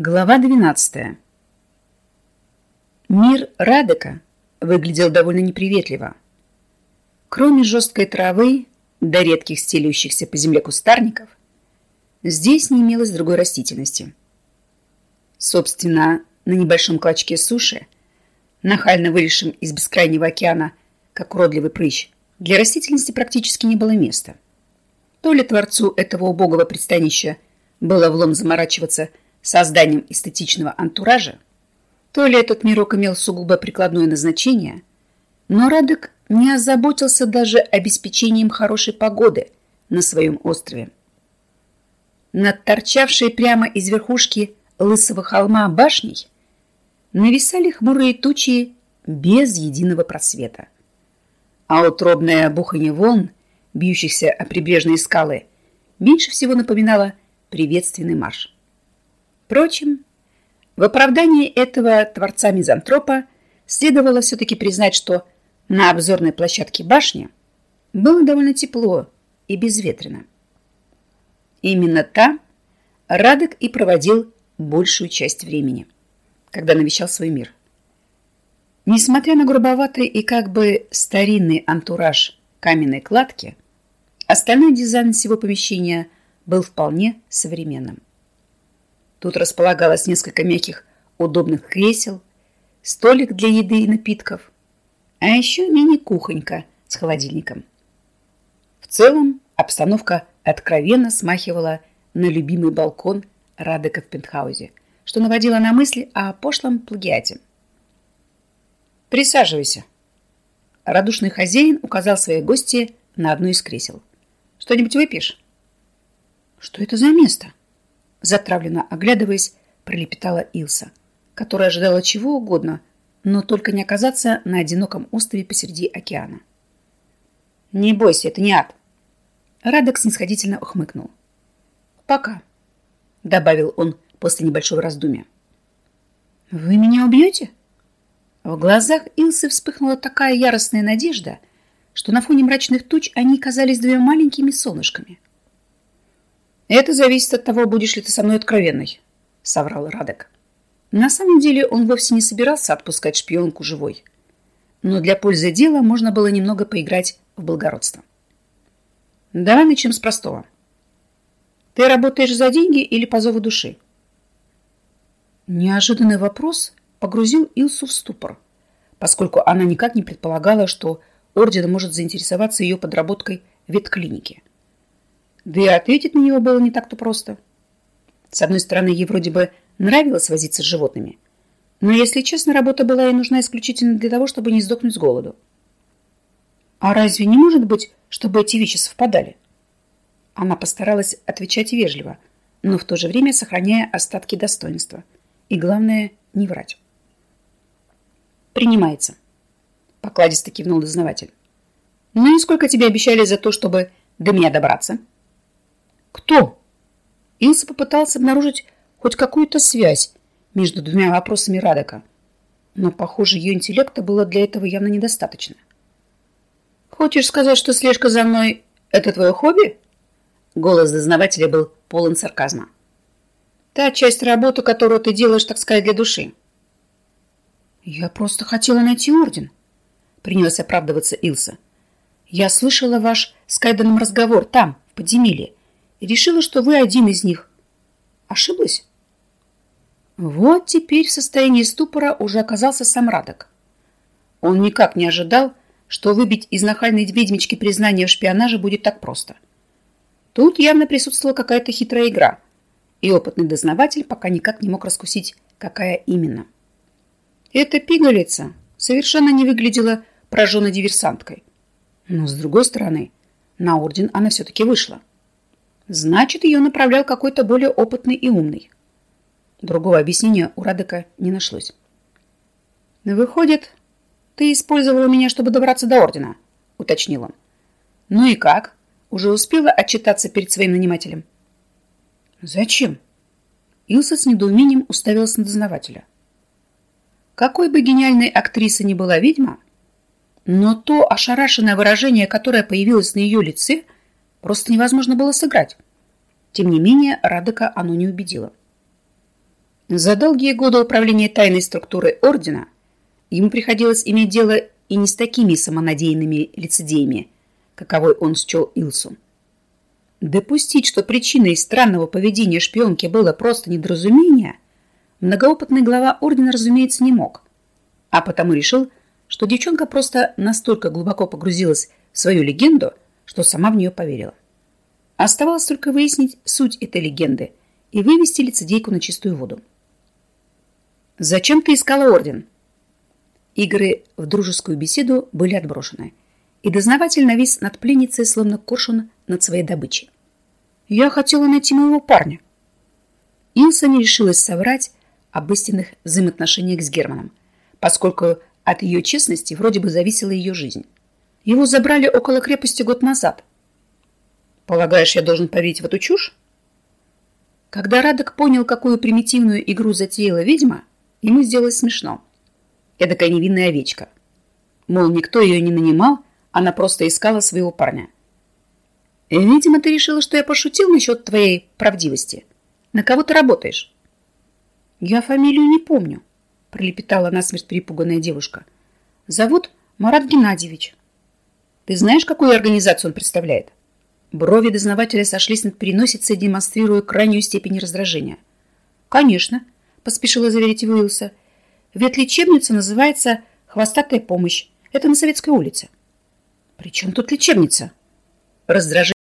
Глава 12. Мир Радека выглядел довольно неприветливо. Кроме жесткой травы до редких стелющихся по земле кустарников, здесь не имелось другой растительности. Собственно, на небольшом клочке суши, нахально вылезшем из бескрайнего океана, как уродливый прыщ, для растительности практически не было места. То ли творцу этого убогого пристанища было влом заморачиваться созданием эстетичного антуража, то ли этот мирок имел сугубо прикладное назначение, но Радек не озаботился даже обеспечением хорошей погоды на своем острове. Над торчавшей прямо из верхушки лысого холма башней нависали хмурые тучи без единого просвета. А утробное бухание волн, бьющихся о прибрежные скалы, меньше всего напоминало приветственный марш. Впрочем, в оправдании этого творца-мизантропа следовало все-таки признать, что на обзорной площадке башни было довольно тепло и безветренно. Именно там Радек и проводил большую часть времени, когда навещал свой мир. Несмотря на грубоватый и как бы старинный антураж каменной кладки, остальной дизайн всего помещения был вполне современным. Тут располагалось несколько мягких удобных кресел, столик для еды и напитков, а еще мини-кухонька с холодильником. В целом обстановка откровенно смахивала на любимый балкон Радека в пентхаузе, что наводило на мысли о пошлом плагиате. «Присаживайся». Радушный хозяин указал своей гости на одно из кресел. «Что-нибудь выпьешь?» «Что это за место?» Затравленно оглядываясь, пролепетала Илса, которая ожидала чего угодно, но только не оказаться на одиноком острове посреди океана. «Не бойся, это не ад!» Радок снисходительно ухмыкнул. «Пока», — добавил он после небольшого раздумья. «Вы меня убьете?» В глазах Илсы вспыхнула такая яростная надежда, что на фоне мрачных туч они казались двумя маленькими солнышками. «Это зависит от того, будешь ли ты со мной откровенной», — соврал Радек. На самом деле он вовсе не собирался отпускать шпионку живой. Но для пользы дела можно было немного поиграть в благородство. Давай начнем с простого. Ты работаешь за деньги или по зову души? Неожиданный вопрос погрузил Илсу в ступор, поскольку она никак не предполагала, что орден может заинтересоваться ее подработкой в ветклинике. Да и ответить на него было не так-то просто. С одной стороны, ей вроде бы нравилось возиться с животными. Но, если честно, работа была ей нужна исключительно для того, чтобы не сдохнуть с голоду. А разве не может быть, чтобы эти вещи совпадали? Она постаралась отвечать вежливо, но в то же время сохраняя остатки достоинства. И главное, не врать. «Принимается», — покладисто кивнул дознаватель. «Ну и сколько тебе обещали за то, чтобы до меня добраться?» Кто? Илса попытался обнаружить хоть какую-то связь между двумя вопросами Радека, но, похоже, ее интеллекта было для этого явно недостаточно. «Хочешь сказать, что слежка за мной — это твое хобби?» Голос дознавателя был полон сарказма. «Та часть работы, которую ты делаешь, так сказать, для души». «Я просто хотела найти орден», — принялась оправдываться Илса. «Я слышала ваш с Кайденом разговор там, в подземелье решила, что вы один из них. Ошиблась? Вот теперь в состоянии ступора уже оказался сам Радок. Он никак не ожидал, что выбить из нахальной ведьмички признание в шпионаже будет так просто. Тут явно присутствовала какая-то хитрая игра, и опытный дознаватель пока никак не мог раскусить, какая именно. Эта пигалица совершенно не выглядела пораженной диверсанткой. Но, с другой стороны, на орден она все-таки вышла. Значит, ее направлял какой-то более опытный и умный. Другого объяснения у Радека не нашлось. «Выходит, ты использовала меня, чтобы добраться до ордена», — уточнил он. «Ну и как? Уже успела отчитаться перед своим нанимателем?» «Зачем?» Илса с недоумением уставилась на дознавателя. Какой бы гениальной актрисой ни была ведьма, но то ошарашенное выражение, которое появилось на ее лице — Просто невозможно было сыграть. Тем не менее, Радека оно не убедило. За долгие годы управления тайной структурой Ордена ему приходилось иметь дело и не с такими самонадеянными лицедеями, каковой он счел Илсу. Допустить, что причиной странного поведения шпионки было просто недоразумение, многоопытный глава Ордена, разумеется, не мог, а потому решил, что девчонка просто настолько глубоко погрузилась в свою легенду, что сама в нее поверила. Оставалось только выяснить суть этой легенды и вывести лицедейку на чистую воду. «Зачем ты искала орден?» Игры в дружескую беседу были отброшены, и дознаватель навис над пленницей, словно коршун над своей добычей. «Я хотела найти моего парня». Илса не решилась соврать об истинных взаимоотношениях с Германом, поскольку от ее честности вроде бы зависела ее жизнь. Его забрали около крепости год назад. «Полагаешь, я должен поверить в эту чушь?» Когда Радок понял, какую примитивную игру затеяла ведьма, Ему сделалось смешно. Эдакая невинная овечка. Мол, никто ее не нанимал, она просто искала своего парня. Видимо, ты решила, что я пошутил насчет твоей правдивости. На кого ты работаешь? Я фамилию не помню, пролепетала насмерть перепуганная девушка. Зовут Марат Геннадьевич. Ты знаешь, какую организацию он представляет? Брови дознавателя сошлись над переносицей, демонстрируя крайнюю степень раздражения. Конечно, поспешила заверить Уилса. Ветлечебница называется «Хвостатая помощь». Это на Советской улице. При чем тут лечебница? Раздражение.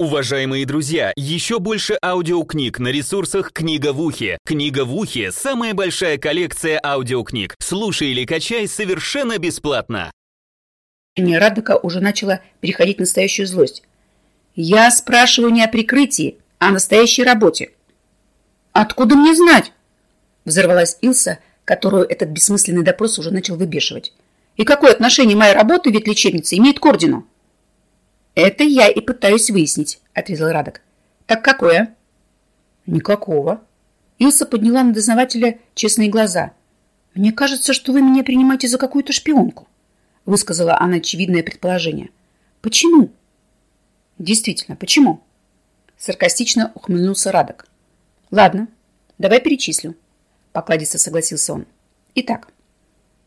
Уважаемые друзья, еще больше аудиокниг на ресурсах «Книга в ухе». «Книга в ухе» — самая большая коллекция аудиокниг. Слушай или качай совершенно бесплатно. Радока уже начала переходить в настоящую злость. «Я спрашиваю не о прикрытии, а о настоящей работе». «Откуда мне знать?» Взорвалась Илса, которую этот бессмысленный допрос уже начал выбешивать. «И какое отношение моя работа ведь лечебница имеет к ордену?» «Это я и пытаюсь выяснить», — отрезал Радок. «Так какое?» «Никакого». Илса подняла на дознавателя честные глаза. «Мне кажется, что вы меня принимаете за какую-то шпионку», — высказала она очевидное предположение. «Почему?» «Действительно, почему?» Саркастично ухмыльнулся Радок. «Ладно, давай перечислю», покладисто согласился он. Итак,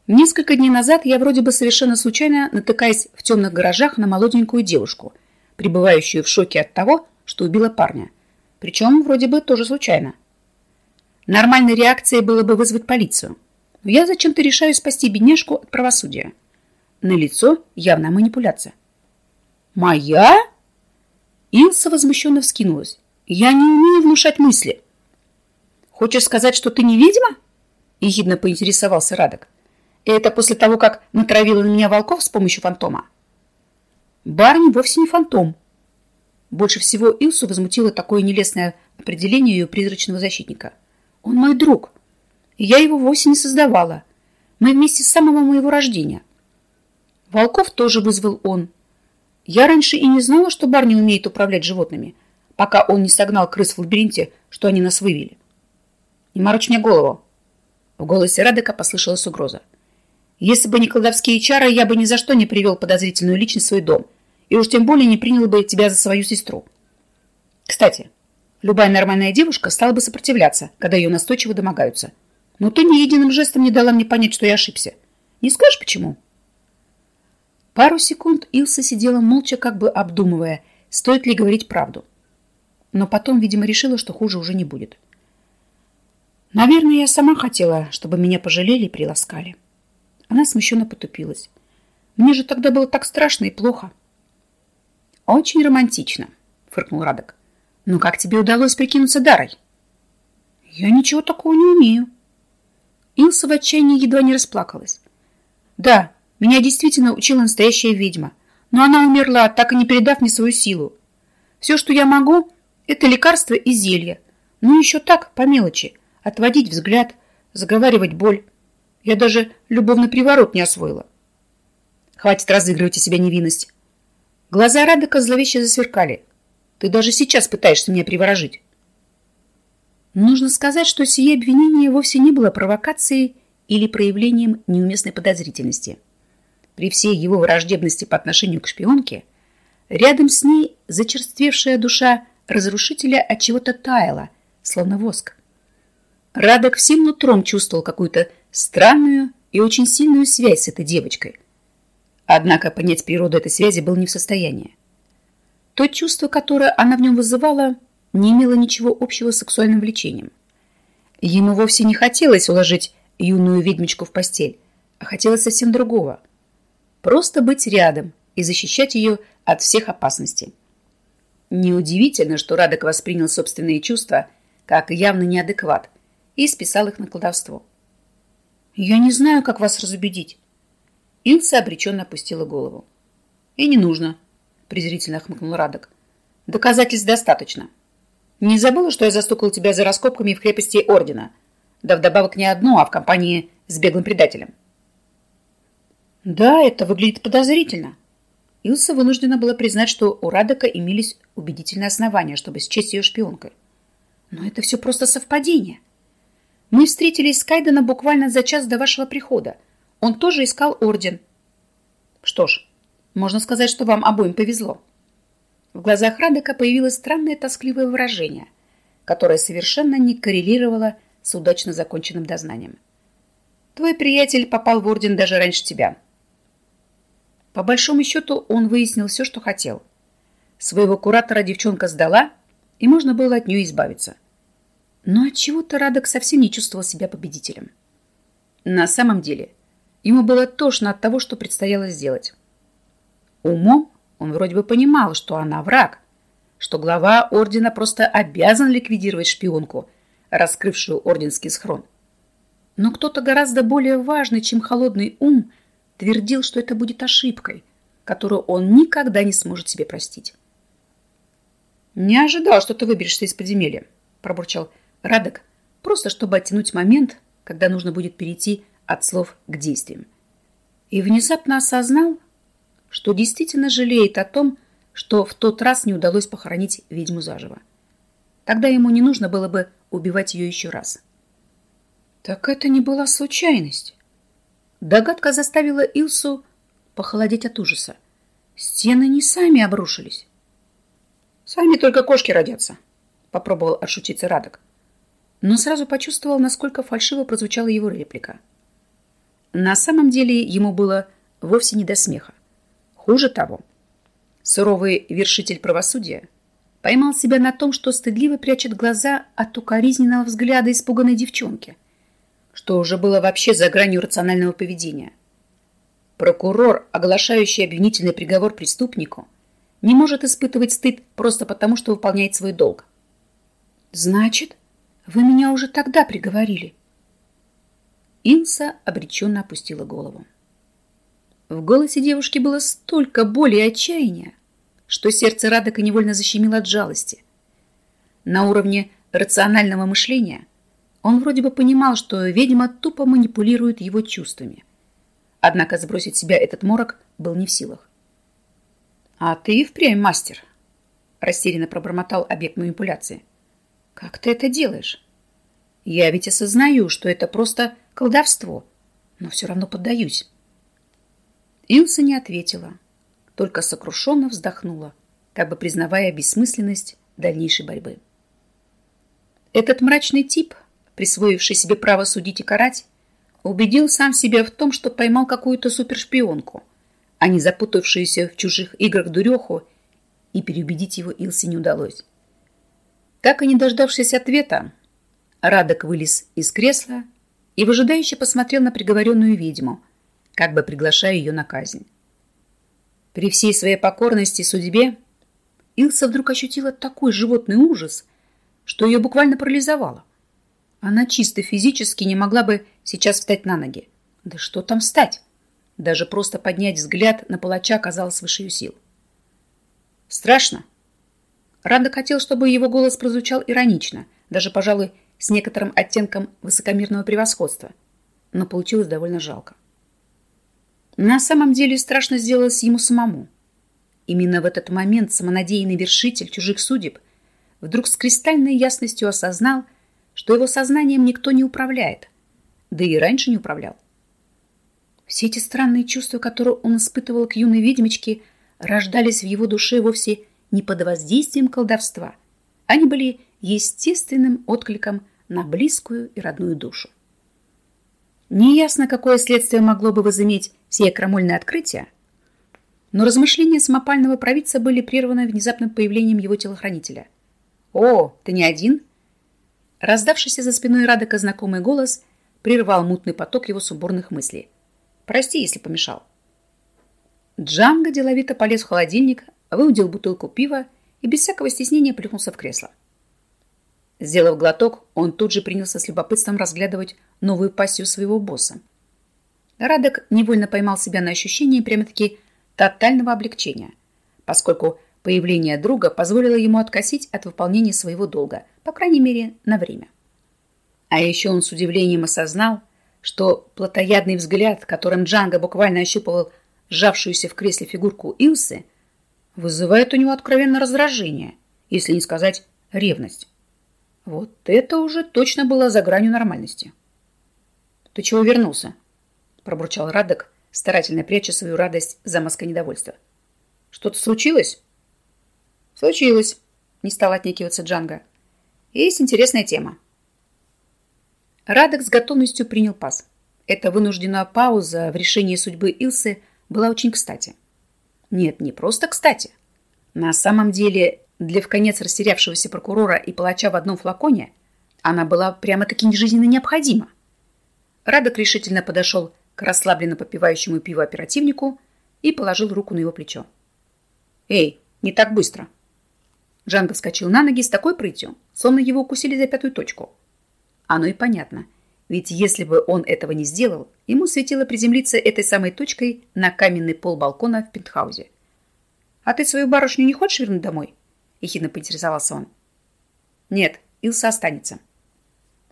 несколько дней назад я вроде бы совершенно случайно натыкаясь в темных гаражах на молоденькую девушку, пребывающую в шоке от того, что убила парня. Причем вроде бы тоже случайно. Нормальной реакцией было бы вызвать полицию. Но я зачем-то решаю спасти бедняжку от правосудия. На лицо явная манипуляция. «Моя?» Илса возмущенно вскинулась. «Я не умею внушать мысли. Хочешь сказать, что ты не ведьма? Ехидно поинтересовался Радок. Это после того, как натравила на меня волков с помощью фантома? Барни вовсе не фантом. Больше всего Илсу возмутило такое нелестное определение ее призрачного защитника. Он мой друг. Я его вовсе не создавала. Мы вместе с самого моего рождения. Волков тоже вызвал он. Я раньше и не знала, что Барни умеет управлять животными, пока он не согнал крыс в лабиринте, что они нас вывели. Не морочь мне голову. В голосе Радека послышалась угроза. Если бы не кладовские чары, я бы ни за что не привел подозрительную личность в свой дом. И уж тем более не принял бы тебя за свою сестру. Кстати, любая нормальная девушка стала бы сопротивляться, когда ее настойчиво домогаются. Но ты ни единым жестом не дала мне понять, что я ошибся. Не скажешь, почему? Пару секунд Илса сидела молча, как бы обдумывая, стоит ли говорить правду. Но потом, видимо, решила, что хуже уже не будет. — Наверное, я сама хотела, чтобы меня пожалели и приласкали. Она смущенно потупилась. Мне же тогда было так страшно и плохо. Очень романтично, фыркнул Радок. Но как тебе удалось прикинуться Дарой? Я ничего такого не умею. Илса в отчаянии едва не расплакалась. Да, меня действительно учила настоящая ведьма, но она умерла, так и не передав мне свою силу. Все, что я могу, это лекарства и зелья. Ну, еще так, по мелочи отводить взгляд, заговаривать боль. Я даже любовный приворот не освоила. Хватит разыгрывать из себя невинность. Глаза Радока зловеще засверкали. Ты даже сейчас пытаешься меня приворожить. Нужно сказать, что сие обвинение вовсе не было провокацией или проявлением неуместной подозрительности. При всей его враждебности по отношению к шпионке, рядом с ней зачерствевшая душа разрушителя от чего-то таяла, словно воск. Радок всем нутром чувствовал какую-то странную и очень сильную связь с этой девочкой. Однако понять природу этой связи был не в состоянии. То чувство, которое она в нем вызывала, не имело ничего общего с сексуальным влечением. Ему вовсе не хотелось уложить юную ведьмочку в постель, а хотелось совсем другого. Просто быть рядом и защищать ее от всех опасностей. Неудивительно, что Радок воспринял собственные чувства как явно неадекват и списал их на колдовство. «Я не знаю, как вас разубедить». Илса обреченно опустила голову. «И не нужно», — презрительно хмыкнул Радок. «Доказательств достаточно. Не забыла, что я застукал тебя за раскопками в крепости Ордена? Да вдобавок не одну, а в компании с беглым предателем». «Да, это выглядит подозрительно». Илса вынуждена была признать, что у Радока имелись убедительные основания, чтобы счесть ее шпионкой. Но это все просто совпадение. Мы встретились с Кайдена буквально за час до вашего прихода. Он тоже искал орден. Что ж, можно сказать, что вам обоим повезло. В глазах Радека появилось странное тоскливое выражение, которое совершенно не коррелировало с удачно законченным дознанием. Твой приятель попал в орден даже раньше тебя. По большому счету он выяснил все, что хотел. Своего куратора девчонка сдала, и можно было от нее избавиться. Но от чего то Радок совсем не чувствовал себя победителем. На самом деле, ему было тошно от того, что предстояло сделать. Умом он вроде бы понимал, что она враг, что глава ордена просто обязан ликвидировать шпионку, раскрывшую орденский схрон. Но кто-то гораздо более важный, чем холодный ум, твердил, что это будет ошибкой, которую он никогда не сможет себе простить. «Не ожидал, что ты выберешься из подземелья», – пробурчал Радок, просто чтобы оттянуть момент, когда нужно будет перейти от слов к действиям. И внезапно осознал, что действительно жалеет о том, что в тот раз не удалось похоронить ведьму заживо. Тогда ему не нужно было бы убивать ее еще раз. Так это не была случайность. Догадка заставила Илсу похолодеть от ужаса. Стены не сами обрушились. Сами только кошки родятся, попробовал отшутиться Радок но сразу почувствовал, насколько фальшиво прозвучала его реплика. На самом деле ему было вовсе не до смеха. Хуже того, суровый вершитель правосудия поймал себя на том, что стыдливо прячет глаза от укоризненного взгляда испуганной девчонки, что уже было вообще за гранью рационального поведения. Прокурор, оглашающий обвинительный приговор преступнику, не может испытывать стыд просто потому, что выполняет свой долг. «Значит, вы меня уже тогда приговорили. Инса обреченно опустила голову. В голосе девушки было столько боли и отчаяния, что сердце Радока невольно защемило от жалости. На уровне рационального мышления он вроде бы понимал, что ведьма тупо манипулирует его чувствами. Однако сбросить себя этот морок был не в силах. «А ты впрямь мастер», – растерянно пробормотал объект манипуляции. Как ты это делаешь? Я ведь осознаю, что это просто колдовство, но все равно поддаюсь. Илса не ответила, только сокрушенно вздохнула, как бы признавая бессмысленность дальнейшей борьбы. Этот мрачный тип, присвоивший себе право судить и карать, убедил сам себя в том, что поймал какую-то супершпионку, а не запутавшуюся в чужих играх дуреху, и переубедить его Илсе не удалось. Так и не дождавшись ответа, Радок вылез из кресла и выжидающе посмотрел на приговоренную ведьму, как бы приглашая ее на казнь. При всей своей покорности судьбе Илса вдруг ощутила такой животный ужас, что ее буквально парализовало. Она чисто физически не могла бы сейчас встать на ноги. Да что там встать? Даже просто поднять взгляд на палача казалось выше ее сил. «Страшно?» Ранда хотел, чтобы его голос прозвучал иронично, даже, пожалуй, с некоторым оттенком высокомерного превосходства, но получилось довольно жалко. На самом деле страшно сделалось ему самому. Именно в этот момент самонадеянный вершитель чужих судеб вдруг с кристальной ясностью осознал, что его сознанием никто не управляет, да и раньше не управлял. Все эти странные чувства, которые он испытывал к юной ведьмочке, рождались в его душе вовсе не под воздействием колдовства. Они были естественным откликом на близкую и родную душу. Неясно, какое следствие могло бы возыметь сие крамольное открытие, но размышления самопального провидца были прерваны внезапным появлением его телохранителя. «О, ты не один?» Раздавшийся за спиной Радока знакомый голос прервал мутный поток его суборных мыслей. «Прости, если помешал». Джанго деловито полез в холодильник, выудил бутылку пива и без всякого стеснения плюхнулся в кресло. Сделав глоток, он тут же принялся с любопытством разглядывать новую пассию своего босса. Радок невольно поймал себя на ощущении прямо-таки тотального облегчения, поскольку появление друга позволило ему откосить от выполнения своего долга, по крайней мере, на время. А еще он с удивлением осознал, что плотоядный взгляд, которым Джанго буквально ощупывал сжавшуюся в кресле фигурку Илсы, вызывает у него откровенно раздражение, если не сказать ревность. Вот это уже точно было за гранью нормальности. «Ты чего вернулся?» – пробурчал Радок, старательно пряча свою радость за маской недовольства. «Что-то случилось?» «Случилось», – не стал отнекиваться Джанго. «Есть интересная тема». Радок с готовностью принял пас. Эта вынужденная пауза в решении судьбы Илсы была очень кстати. Нет, не просто кстати. На самом деле, для вконец растерявшегося прокурора и палача в одном флаконе она была прямо-таки жизненно необходима. Радок решительно подошел к расслабленно попивающему пиво оперативнику и положил руку на его плечо. «Эй, не так быстро!» Джанго вскочил на ноги с такой прытью, словно его укусили за пятую точку. Оно и понятно, ведь если бы он этого не сделал, ему светило приземлиться этой самой точкой на каменный пол балкона в пентхаузе. «А ты свою барышню не хочешь вернуть домой?» – ехидно поинтересовался он. «Нет, Илса останется».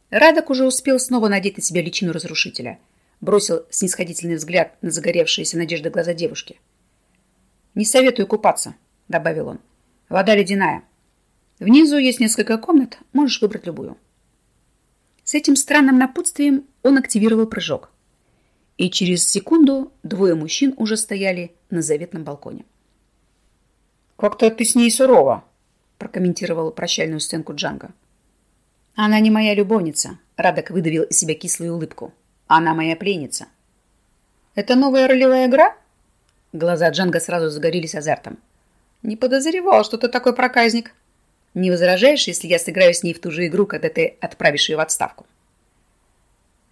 Радок уже успел снова надеть на себя личину разрушителя. Бросил снисходительный взгляд на загоревшиеся надежды глаза девушки. «Не советую купаться», — добавил он. «Вода ледяная. Внизу есть несколько комнат, можешь выбрать любую». С этим странным напутствием он активировал прыжок. И через секунду двое мужчин уже стояли на заветном балконе. «Как-то ты с ней сурова», – прокомментировал прощальную сценку Джанга. Она не моя любовница. Радок выдавил из себя кислую улыбку. Она моя пленница. Это новая ролевая игра? Глаза Джанга сразу загорелись азартом. Не подозревал, что ты такой проказник. Не возражаешь, если я сыграю с ней в ту же игру, когда ты отправишь ее в отставку?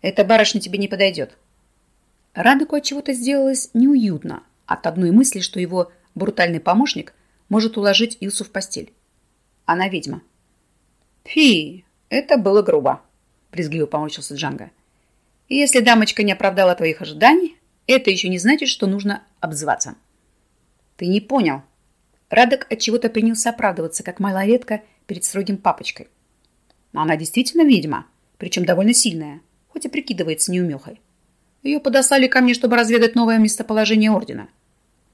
Эта барышня тебе не подойдет. Радоку от чего-то сделалось неуютно от одной мысли, что его брутальный помощник может уложить Илсу в постель. Она ведьма. Фи, это было грубо, брезгливо помочился Джанга. Если дамочка не оправдала твоих ожиданий, это еще не значит, что нужно обзываться. Ты не понял. Радок от чего-то принялся оправдываться, как малолетка перед строгим папочкой. Она действительно ведьма, причем довольно сильная, хоть и прикидывается неумехой. Ее подослали ко мне, чтобы разведать новое местоположение ордена.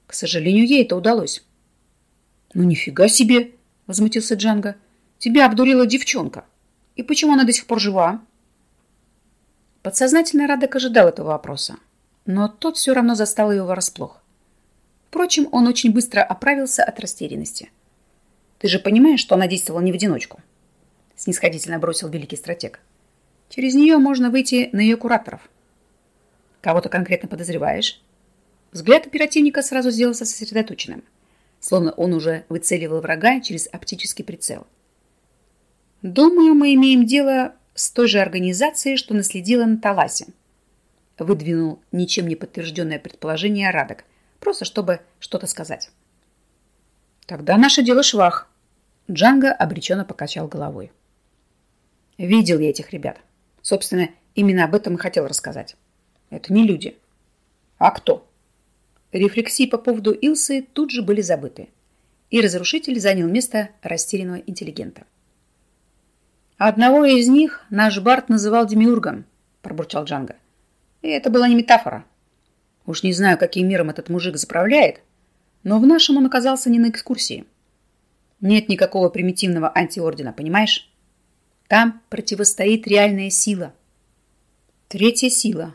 К сожалению, ей это удалось. «Ну нифига себе!» — возмутился Джанга. «Тебя обдурила девчонка. И почему она до сих пор жива? Подсознательно Радек ожидал этого вопроса, но тот все равно застал его врасплох. Впрочем, он очень быстро оправился от растерянности. «Ты же понимаешь, что она действовала не в одиночку?» Снисходительно бросил великий стратег. «Через нее можно выйти на ее кураторов». «Кого-то конкретно подозреваешь?» Взгляд оперативника сразу сделался сосредоточенным, словно он уже выцеливал врага через оптический прицел. Думаю, мы имеем дело с той же организацией, что наследила на Таласе. Выдвинул ничем не подтвержденное предположение Радок, просто чтобы что-то сказать. Тогда наше дело швах. Джанго обреченно покачал головой. Видел я этих ребят. Собственно, именно об этом и хотел рассказать. Это не люди. А кто? Рефлексии по поводу Илсы тут же были забыты. И разрушитель занял место растерянного интеллигента. Одного из них наш Барт называл демиургом, пробурчал Джанго. И это была не метафора. Уж не знаю, каким миром этот мужик заправляет, но в нашем он оказался не на экскурсии. Нет никакого примитивного антиордена, понимаешь? Там противостоит реальная сила. Третья сила.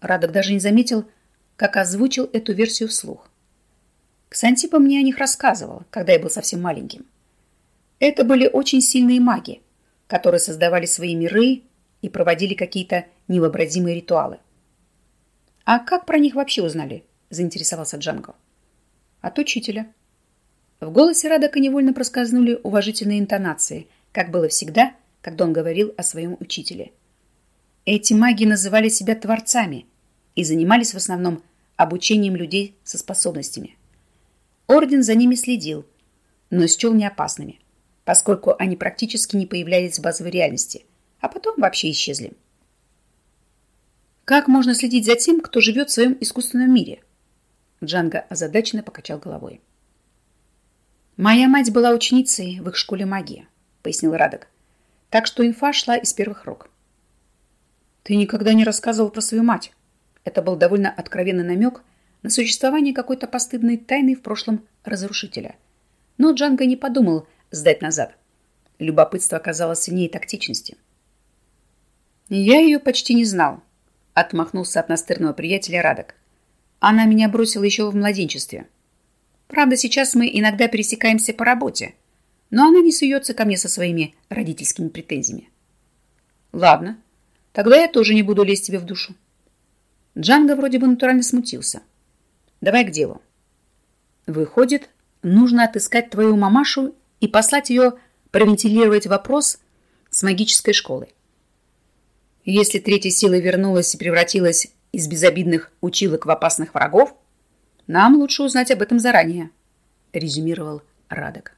Радок даже не заметил, как озвучил эту версию вслух. Ксантипа мне о них рассказывал, когда я был совсем маленьким. Это были очень сильные маги, которые создавали свои миры и проводили какие-то невообразимые ритуалы. «А как про них вообще узнали?» – заинтересовался Джанго. «От учителя». В голосе Радока невольно проскользнули уважительные интонации, как было всегда, когда он говорил о своем учителе. Эти маги называли себя творцами и занимались в основном обучением людей со способностями. Орден за ними следил, но счел неопасными, поскольку они практически не появлялись в базовой реальности, а потом вообще исчезли. Как можно следить за тем, кто живет в своем искусственном мире? Джанго озадаченно покачал головой. «Моя мать была ученицей в их школе магии», — пояснил Радок. «Так что инфа шла из первых рук». «Ты никогда не рассказывал про свою мать». Это был довольно откровенный намек на существование какой-то постыдной тайны в прошлом разрушителя. Но Джанго не подумал сдать назад. Любопытство оказалось сильнее тактичности. «Я ее почти не знал», — отмахнулся от настырного приятеля Радок. «Она меня бросила еще в младенчестве». Правда, сейчас мы иногда пересекаемся по работе, но она не суется ко мне со своими родительскими претензиями. Ладно, тогда я тоже не буду лезть тебе в душу. Джанго вроде бы натурально смутился. Давай к делу. Выходит, нужно отыскать твою мамашу и послать ее провентилировать вопрос с магической школой. Если третья сила вернулась и превратилась из безобидных училок в опасных врагов, нам лучше узнать об этом заранее, резюмировал Радок.